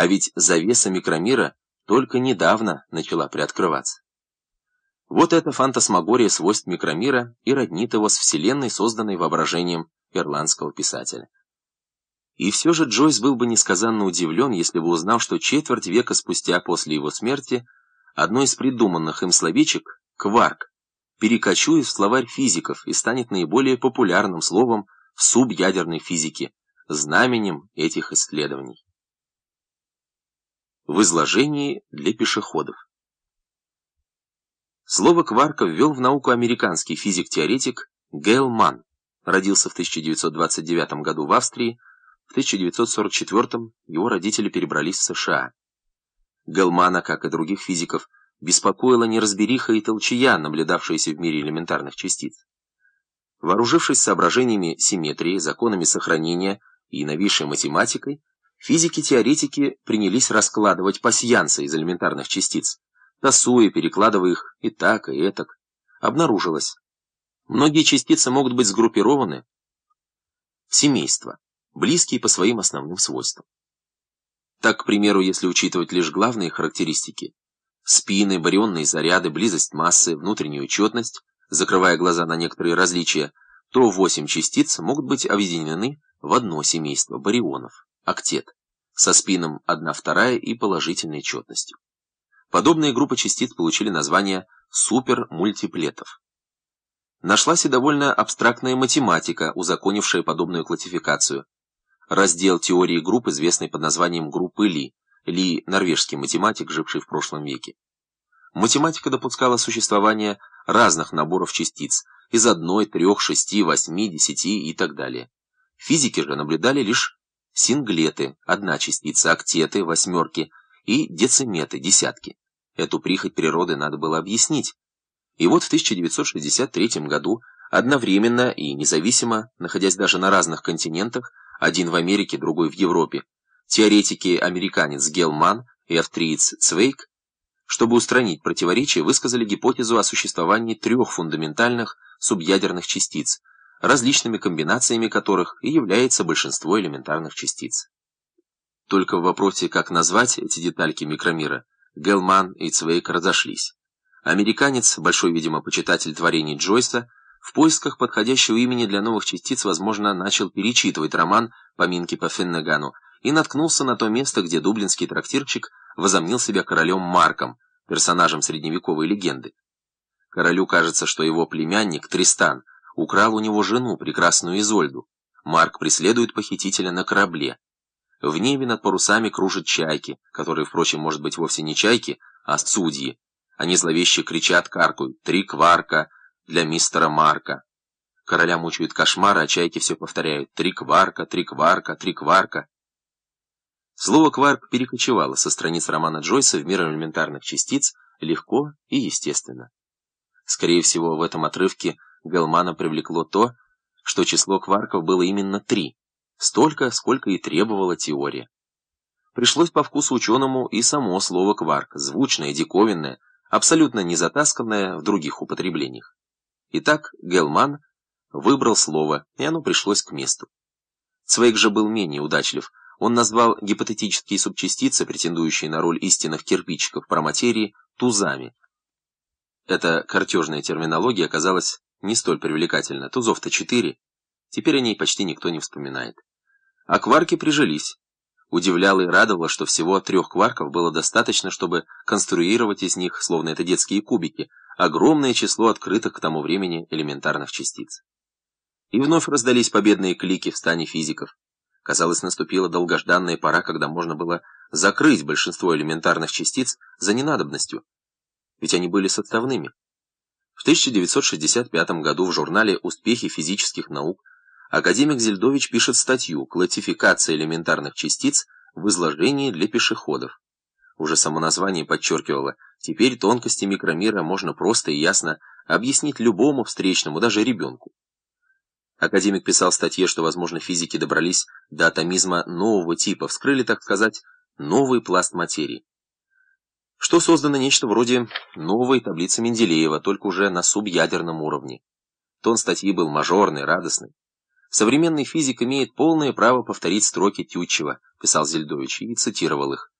А ведь завеса микромира только недавно начала приоткрываться. Вот эта фантасмагория свойств микромира и роднит его с Вселенной, созданной воображением ирландского писателя. И все же Джойс был бы несказанно удивлен, если бы узнал, что четверть века спустя после его смерти одно из придуманных им словечек «кварк» перекочует в словарь физиков и станет наиболее популярным словом в субъядерной физике, знаменем этих исследований. В изложении для пешеходов. Слово «кварка» ввел в науку американский физик-теоретик Гейл Манн. Родился в 1929 году в Австрии, в 1944 его родители перебрались в США. Гелмана, как и других физиков, беспокоила неразбериха и толчья, наблюдавшаяся в мире элементарных частиц. Вооружившись соображениями симметрии, законами сохранения и новейшей математикой, физики-теоретики принялись раскладывать пасьянцы из элементарных частиц, тасуя, перекладывая их и так, и этак. Обнаружилось. Многие частицы могут быть сгруппированы в семейства, близкие по своим основным свойствам. Так, к примеру, если учитывать лишь главные характеристики, спины, барионные заряды, близость массы, внутреннюю четность, закрывая глаза на некоторые различия, то восемь частиц могут быть объединены в одно семейство барионов, октет, со спином 1 вторая и положительной четностью. Подобные группы частиц получили название супермультиплетов. Нашлась и довольно абстрактная математика, узаконившая подобную классификацию. Раздел теории групп, известный под названием группы Ли, Ли – норвежский математик, живший в прошлом веке. Математика допускала существование разных наборов частиц из одной, трех, шести, восьми, десяти и так далее. Физики же наблюдали лишь синглеты, одна частица, октеты, восьмерки и дециметы, десятки. Эту прихоть природы надо было объяснить. И вот в 1963 году, одновременно и независимо, находясь даже на разных континентах, один в Америке, другой в Европе, теоретики-американец Гелман и австриец Цвейк, чтобы устранить противоречия, высказали гипотезу о существовании трех фундаментальных субъядерных частиц, различными комбинациями которых и является большинство элементарных частиц. Только в вопросе, как назвать эти детальки микромира, Гелман и Цвейк разошлись. Американец, большой, видимо, почитатель творений Джойса, в поисках подходящего имени для новых частиц, возможно, начал перечитывать роман «Поминки по Феннегану» и наткнулся на то место, где дублинский трактирчик возомнил себя королем Марком, персонажем средневековой легенды. Королю кажется, что его племянник Тристан украл у него жену, прекрасную Изольду. Марк преследует похитителя на корабле. В небе над парусами кружат чайки, которые, впрочем, может быть вовсе не чайки, а судьи. Они зловеще кричат, каркают «Три кварка!» для мистера Марка. Короля мучают кошмары, а чайки все повторяют «Три кварка! Три кварка! Три кварка!» Слово «кварк» перекочевало со страниц романа Джойса в мир элементарных частиц легко и естественно. Скорее всего, в этом отрывке Гелмана привлекло то, что число кварков было именно три, столько, сколько и требовала теория. Пришлось по вкусу ученому и само слово «кварк», звучное, диковинное, абсолютно не затасканное в других употреблениях. Итак, Гелман выбрал слово, и оно пришлось к месту. Цвейк же был менее удачлив. Он назвал гипотетические субчастицы, претендующие на роль истинных кирпичиков про материи, тузами. Эта картежная терминология оказалась не столь привлекательна. Тузов-то четыре. Теперь о ней почти никто не вспоминает. А кварки прижились. Удивляло и радовало, что всего трех кварков было достаточно, чтобы конструировать из них, словно это детские кубики, огромное число открытых к тому времени элементарных частиц. И вновь раздались победные клики в стане физиков. Казалось, наступила долгожданная пора, когда можно было закрыть большинство элементарных частиц за ненадобностью, ведь они были составными. В 1965 году в журнале «Успехи физических наук» академик Зельдович пишет статью «Классификация элементарных частиц в изложении для пешеходов». Уже само название подчеркивало, теперь тонкости микромира можно просто и ясно объяснить любому встречному, даже ребенку. Академик писал в статье, что, возможно, физики добрались до атомизма нового типа, вскрыли, так сказать, новый пласт материи. Что создано нечто вроде новой таблицы Менделеева, только уже на субъядерном уровне. Тон статьи был мажорный, радостный. Современный физик имеет полное право повторить строки Тютчева, писал Зельдович, и цитировал их.